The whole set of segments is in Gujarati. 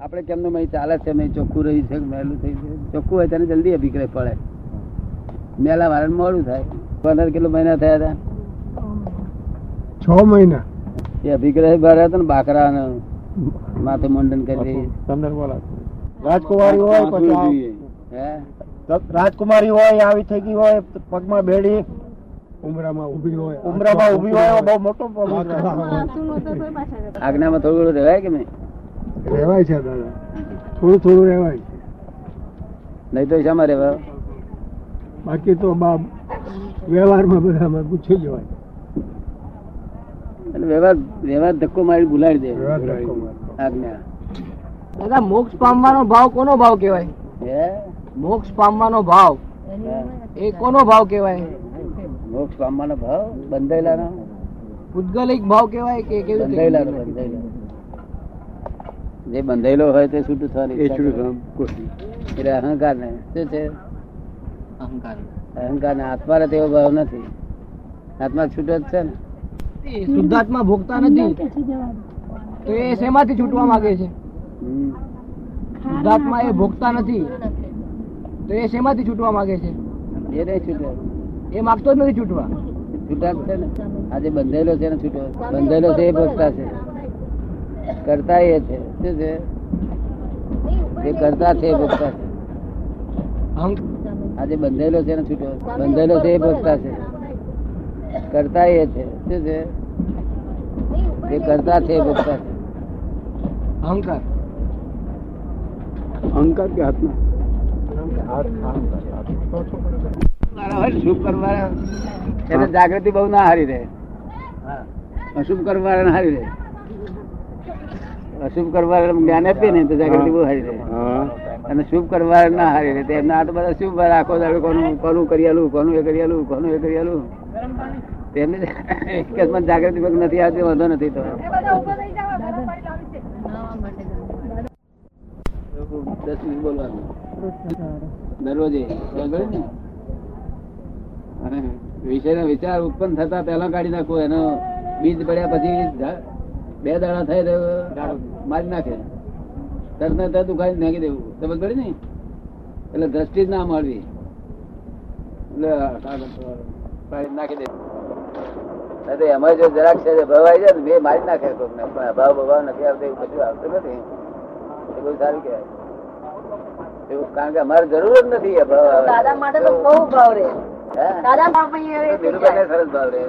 આપણે કેમનું મય ચાલે છે મેં ચોખ્ખું રહ્યું છે મેલું થઈ છે ચોખ્ખું હોય તેને જલ્દી અભિપ્રાય પડે મેલા વાળા મોડું થાય પંદર કિલો મહિના થયા હતા છ મહિના એ અભિગ્રહ બહાર હતા ને બાકરા માથે મુંડન કરી પંદર બોલા રાજકુમારી હોય પછી રાજકુમારી હોય આવી થઈ ગઈ હોય પગમાં બેડી ઉમરામાં ઊભી હોય ઉમરામાં ઊભી હોય બહુ મોટો આજ્ઞામાં થોડું ઘણું રહેવાય કે નહીં રહેવાય છે દાદા. થોડું થોડું રહેવાય છે. નહીં તો શામાં રહેવા? બાકી તો બા વ્યવહારમાં બધામાં પૂછી જવાય વ્યવહાર વ્યવહાર ધક્કો મારી ભૂલાડી દે. વ્યવહાર ધક્કો મારતો. આજ્ઞા. દાદા મોક્ષ પામવાનો ભાવ કોનો ભાવ કહેવાય? હે? મોક્ષ પામવાનો ભાવ. એ કોનો ભાવ કહેવાય? મોક્ષ પામવાનો ભાવ બંધાયેલાનો? પૂતગલિક ભાવ કહેવાય કે કેવી? બંધાયેલાનો. જે બંધાયેલો હોય તે છૂટું થવાની એટલે અહંકાર ને શું છે? અહંકાર. અહંકાર ને આત્મા ને તેવો ભાવ નથી. આત્મા છૂટો જ છે ને? એ શુદ્ધાત્મા ભોગતા નથી. તો એ શેમાંથી છૂટવા માંગે છે? શુદ્ધાત્મા એ ભોગતા નથી. તો એ શેમાંથી છૂટવા માંગે છે? એ નહીં છૂટો. એ માગતો જ નથી છૂટવા. છૂટા છે ને? આજે બંધેલો છે ને છૂટો. બંધેલો છે એ ભોગતા છે. કરતા એ છે. શું છે? એ કરતા છે ભોગતા છે. આજે બંધાયેલો છે ને છૂટો. બંધાયેલો છે એ ભોગતા છે. કરતા એ છે. શું છે? એ કરતા છે ભોગતા છે. અહંકાર. અહંકાર કે આત્મા? જાગૃતિ બહુ ના હારી રહે. અશુભ કરવાના હારી રહે. અશુભ કરવા જ્ઞાન આપીએ ને તો જાગૃતિ બહુ હારી રહે. અને શુભ કરવા ના હારી રહે. તો એમના આ તો બધા શુભ આખો દાડો કોનું કોનું કરી કોનું એ કરિયાલું કોનું એ કરિયાલું તેમને અકસ્માત જાગૃતિ ભગ નથી આવતી વાંધો નથી તો. દસ મિનિટ બોલવાનું. દરરોજે વિષયનો વિચાર ઉત્પન્ન થતા પહેલા કાઢી નાખો એનો બીજ પડ્યા પછી બે દાડા થાય મારી નાખે. તરત ને તરત ઉઘાડી નાખી દેવું. સમજ પડી ને? એટલે દ્રષ્ટિ જ ના મળવી. એટલે નાખી દે. અમારે એમાં જો જરાક છે ભાવ આવી જાય ને બે મારી નાખે કોકને. પણ અભાવ અભાવ નથી આવતો એવું કશું આવતું નથી. એ બહુ સારું કહેવાય. એવું કારણ કે અમારે જરૂર જ નથી અભાવ આવે. દાદા માટે તો બહુ ભાવ રે દાદા. સરસ ભાવ રહે.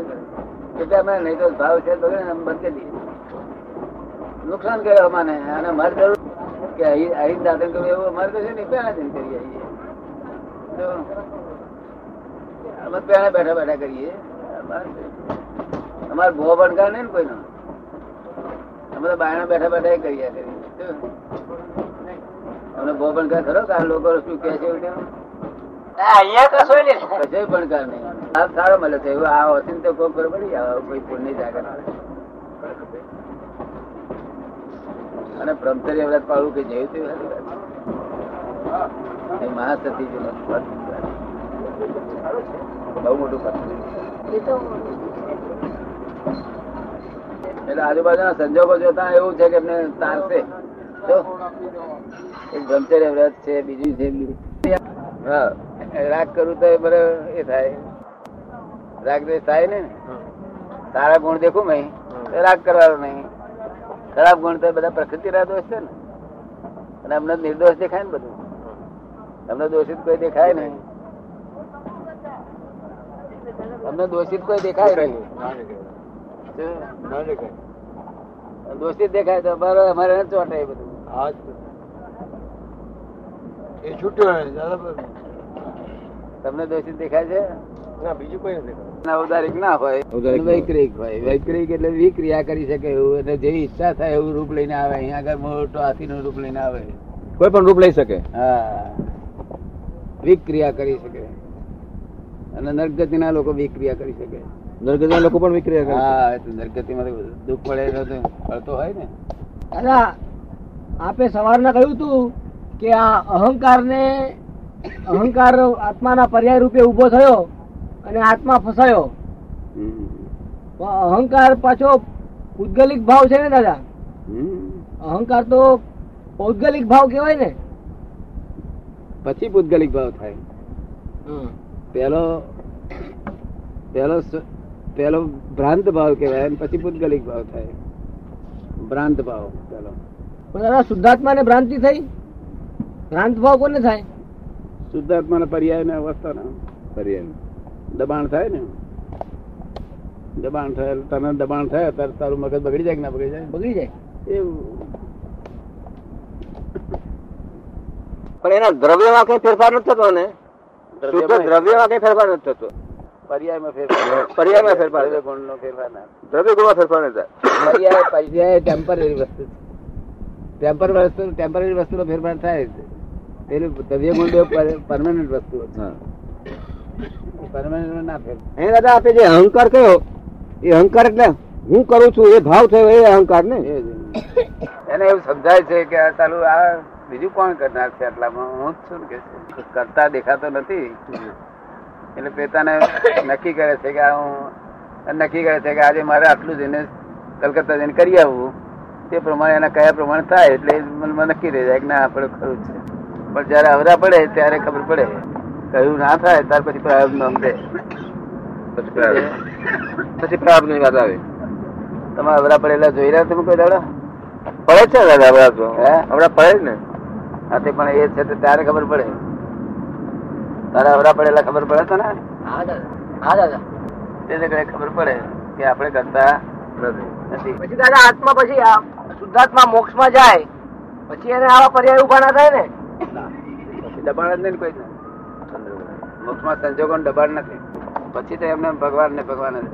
એટલે અમે નહીં તો ભાવ છે તો ને બંધ કરી દઈએ? નુકસાન કરે અમાને. અને મારે જરૂર કે અહીં અહીં દાદા કરવું એવું અમારે કશું નહીં પહેલા જઈને કરીએ. તો અમે પહેલા બેઠા બેઠા કરીએ. અમારે ભો ભણકાર નહીં ને કોઈનો. અમે તો બાયણા બેઠા બેઠા એ કરીએ કરીએ અમને ભો ભણકાર ખરો? કે આ લોકો શું કે છે? અહીંયા કશો ને કશોય ભણકાર નહીં. આ સારો મળે છે. એવું આ હોતી તો કોઈ ખબર પડી. આવે કોઈ પુણ્ય જાગર અને બ્રહ્મચર્ય વ્રત પાડવું કે જેવું તે મહાસતી બહુ મોટું પદ એટલે આજુબાજુના સંજોગો જોતા એવું છે કે એમને તારશે. તો એક બ્રહ્મચર્ય વ્રત છે બીજું છે રાગ કરું તો એ બરાબર એ થાય. રાગ દ્વેષ થાય ને? સારા ગુણ દેખું મેં. રાગ કરવાનો નહીં. ખરાબ ગુણ તો બધા પ્રકૃતિ ના દોષ છે ને. અને અમને નિર્દોષ દેખાય ને બધું. અમને દોષિત કોઈ દેખાય નહીં. અમને દોષિત કોઈ દેખાય નહીં. દોષિત દેખાય તો બરાબર અમારે ચોટાય બધું. એ છૂટ્યો તમને દોષિત દેખાય છે? ના બીજું કોઈ નથી ના ઉદારિક ના હોય ઔદારિક હોય. વૈક્રિક એટલે વિક્રિયા કરી શકે એવું એટલે જેવી ઈચ્છા થાય એવું રૂપ લઈને આવે. અહીંયા આગળ મોટો હાથી નું રૂપ લઈને આવે. કોઈ પણ રૂપ લઈ શકે. હા. વિક્રિયા કરી શકે. અને નરગતિ ના લોકો વિક્રિયા કરી શકે. નરગતિના લોકો પણ વિક્રિયા કરે હા એટલે નરગતિ માં દુઃખ પડે તો તો હોય ને. દાદા આપે સવારના કહ્યું હતું કે આ અહંકાર ને અહંકાર આત્માના પર્યાય રૂપે ઊભો થયો અને આત્મા ફસાયો. અહંકાર પાછો પૂતગલિક ભાવ છે ને દાદા. અહંકાર તો પૌદ્ગલિક ભાવ કહેવાય ને. પછી પૂતગલિક ભાવ થાય. પેલો પેલો પેલો ભ્રાંત ભાવ કહેવાય પછી પૂતગલિક ભાવ થાય. ભ્રાંત ભાવ પેલો પણ દાદા શુદ્ધાત્મા ને ભ્રાંતિ થઈ? ભ્રાંત ભાવ કોને થાય? શુદ્ધાત્માના પર્યાય ને અવસ્થાના પર્યાય. દબાણ થાય ને? દબાણ થાય તને દબાણ થાય ત્યારે તારું મગજ બગડી જાય કે ના બગડી જાય? બગડી જાય. એવું. પણ એના દ્રવ્યમાં કઈ ફેરફાર નથી થતો ને? શુદ્ધ દ્રવ્યમાં કઈ ફેરફાર નથી થતો? પર્યાયમાં ફેરફાર પર્યાયમાં ફેરફાર દ્રવ્ય ગુણનો ફેરફાર ના દ્રવ્ય ગુણમાં ફેરફાર નથી થાય. પર્યાય પર્યાય ટેમ્પરરી વસ્તુ ટેમ્પર વસ્તુ ટેમ્પરરી વસ્તુનો ફેરફાર થાય જ. પેલું દ્રવ્ય ગુણ પરમાનન્ટ વસ્તુ પરમાનન્ટ ના ફેર હે દાદા આપે જે અહંકાર કયો એ અહંકાર એટલે હું કરું છું એ ભાવ થયો એ અહંકાર ને? એને એવું સમજાય છે કે આ ચાલુ આ બીજું કોણ કરનાર છે આટલામાં? હું જ છું કે કરતા દેખાતો નથી. એટલે પોતાને નક્કી કરે છે કે હું નક્કી કરે છે કે આજે મારે આટલું જઈને કલકત્તા જઈને કરી આવવું તે પ્રમાણે એના કયા પ્રમાણે થાય એટલે મનમાં નક્કી થઈ જાય કે ના આપણે ખરું છે. પણ જયારે અવરા પડે ત્યારે ખબર પડે. કયું ના થાય ત્યાર પછી નામ દે પછી પ્રાપ્તની વાત આવે. તમે અવરા પડેલા જોઈ રહ્યા તમે કોઈ દાડા? પડે છે દાદા અવરા તો. હે? આપડા પડે ને. હા તે પણ એ છે ત્યારે ખબર પડે. તારા અવરા પડેલા ખબર પડે છે ને હા દાદા. હા દાદા. તે જગ્યાએ ખબર પડે કે આપણે કરતા નથી. પછી દાદા આત્મા પછી આ શુદ્ધાત્મા મોક્ષમાં જાય. પછી એને આવા પર્યાય ઊભા ના થાય ને. દબાણ જ નહીં કોઈ મોક્ષમાં સંજોગો દબાણ નથી. પછી તો એમને ભગવાન ને ભગવાન જ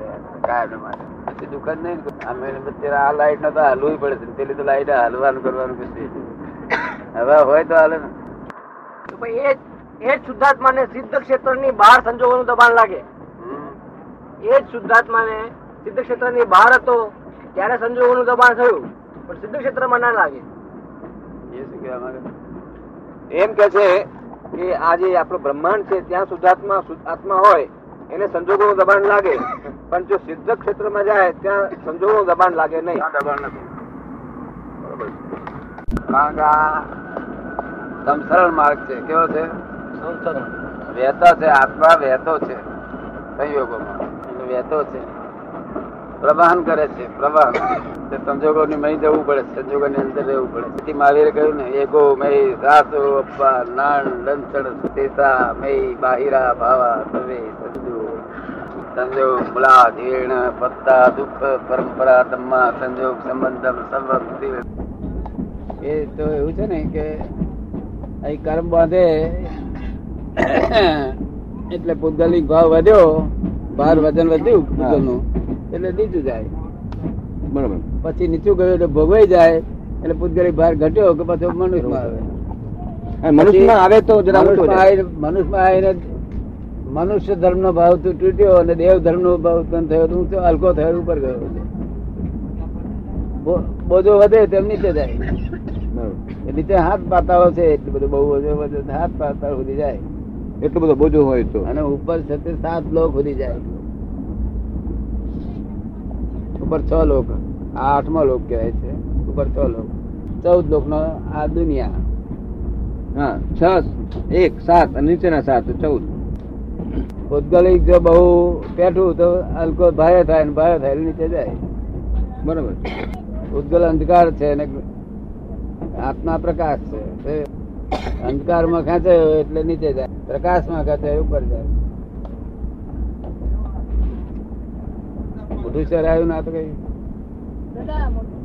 કાયમ માટે. પછી દુઃખ જ નહીં અમે આ લાઈટ ને તો હાલવું પડે છે. પેલી તો લાઈટ હાલવાનું કરવાનું પછી. હવે હોય તો હાલે એ એ જ શુદ્ધાત્મા ને સિદ્ધ ક્ષેત્રની બહાર સંજોગોનું દબાણ લાગે. એ જ શુદ્ધાત્મા ને સિદ્ધ ક્ષેત્રની બહાર હતો ત્યારે સંજોગોનું દબાણ થયું. પણ સિદ્ધ ક્ષેત્રમાં ના લાગે. એ શું કહેવા માંગે? એમ કે છે કે આ જે આપણું બ્રહ્માંડ છે ત્યાં શુદ્ધાત્મા શુદ્ધ આત્મા હોય એને સંજોગોનું દબાણ લાગે. પણ જો સિદ્ધ ક્ષેત્રમાં જાય ત્યાં સંજોગોનું દબાણ લાગે નહીં. દબાણ નથી. કારણ કે આ સમસરણ માર્ગ છે. કેવો છે? વહેતો છે આત્મા વહેતો છે સંયોગોમાં. વહેતો છે. પ્રવાહન કરે છે, પ્રવાહન. સંજોગો ની મહી જવું પડે સંજોગોની અંદર રહેવું પડે તેથી મહાવીરે કહ્યું ને, એગો મય રાસો અપ્પા નાણ લંચણ સુતેસા મય બાહિરા ભાવા સવે સંજુ સંજોગ મુલા જીર્ણ પત્તા દુઃખ પરંપરા ધમ્મા સંજોગ સંબંધમ સર્વ એ તો એવું છે ને કે અહીં કર્મ બાંધે, એટલે પૂતગલિક ભાવ વધ્યો, ભાર વજન વધ્યું પૂતગલનું એટલે નીચું જાય. બરાબર. પછી નીચું ગયું એટલે ભોગવાઈ જાય એટલે પૂતગળી ભાર ઘટ્યો કે પછી મનુષ્યમાં આવે. મનુષ્યમાં આવે તો મનુષ્યમાં આવીને- મનુષ્ય ધર્મ નો ભાવ તો તૂટ્યો અને દેવ ધર્મ નો ભાવ ઉત્પન્ન થયો તો ઊંચો હલકો થયો ઉપર ગયો. બોજો વધે તેમ નીચે જાય. નીચે હાથ પાતાળો છે એટલું બધું બહુ બોજો વધે હાથ પાતાળ સુધી જાય. એટલો બધો બોજો હોય તો. અને ઉપર છે સાત લોક સુધી જાય. ઉપર છ લોક. આ આઠમો લોક કહેવાય છે. ઉપર છ લોક. ચૌદ લોક નો આ દુનિયા. હા, છ, એક, સાત નીચેના સાત, ચૌદ. ભૌગોલિક જો બહુ પેઠું તો હલકો ભારે થાય ને ભારે થાય નીચે જાય. બરોબર. ઉદ્ગલ અંધકાર છે અને આત્મા પ્રકાશ છે. અંધકારમાં ખેંચાયો એટલે નીચે જાય. પ્રકાશમાં ખેંચાયો, ઉપર જાય. શહેર આવ્યું ના તો કઈ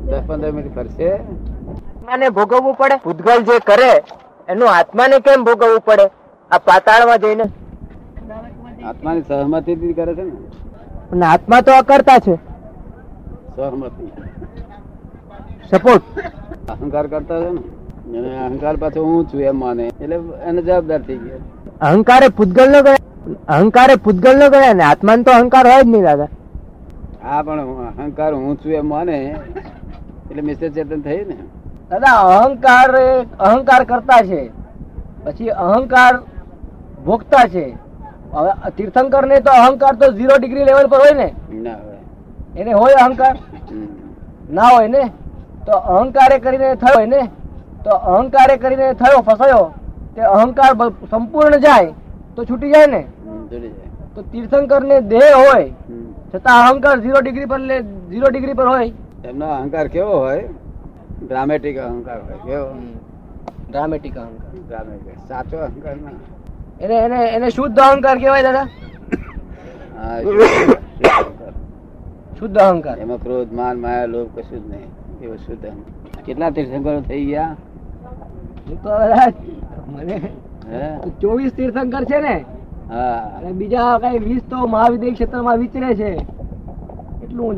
દસ પંદર મિનિટ ફરશે. આત્માને ભોગવવું પડે. ભૂતગલ જે કરે એનું આત્માને કેમ ભોગવવું પડે? આ પાતાળમાં જઈને. આત્માની સહમતી કરે છે ને. પણ આત્મા તો અકર્તા છે. સહમતી. સપોર્ટ અહંકાર કરતા છે ને. અને અહંકાર પાછો હું છું એમ માને. એટલે એને જવાબદાર થઈ ગયા. અહંકારે પૂતગલ નો ગયા. અહંકારે પૂતગલ નો ગયા ને આત્માને તો અહંકાર હોય જ નહીં દાદા. હા પણ અહંકાર હું છું એમ માને. એટલે મિસ્ટર ચેતન થઈ ને. દાદા અહંકાર અહંકાર કરતા છે. પછી અહંકાર ભોગતા છે. હવે તીર્થંકર ને તો અહંકાર તો ઝીરો ડિગ્રી લેવલ પર હોય ને. એને હોય અહંકાર? ના હોય ને? તો અહંકારે કરીને થયો હોય ને? તો અહંકારે કરીને થયો ફસાયો તે અહંકાર સંપૂર્ણ જાય તો છૂટી જાય ને? તો તીર્થંકર ને દેહ હોય. છતાં અહંકાર ઝીરો ડિગ્રી પર ઝીરો ડિગ્રી પર હોય. એમનો અહંકાર કેવો હોય? ડ્રામેટિક અહંકાર હોય કેવો? ડ્રામેટિક અહંકાર. ડ્રામેટિક સાચો અહંકાર ના. એને એને એને શુદ્ધ અહંકાર કહેવાય દાદા? શુદ્ધ અહંકાર. એમાં ક્રોધ માન માયા લોભ કશું જ નહીં. એવો શુદ્ધ અહંકાર. કેટલા તીર્થંકરો થઈ ગયા? તો મને ચોવીસ તીર્થંકર છે ને. અને બીજા કઈ વીસ તો મહાવિદ્ય ક્ષેત્રમાં વિચરે છે. એટલું હું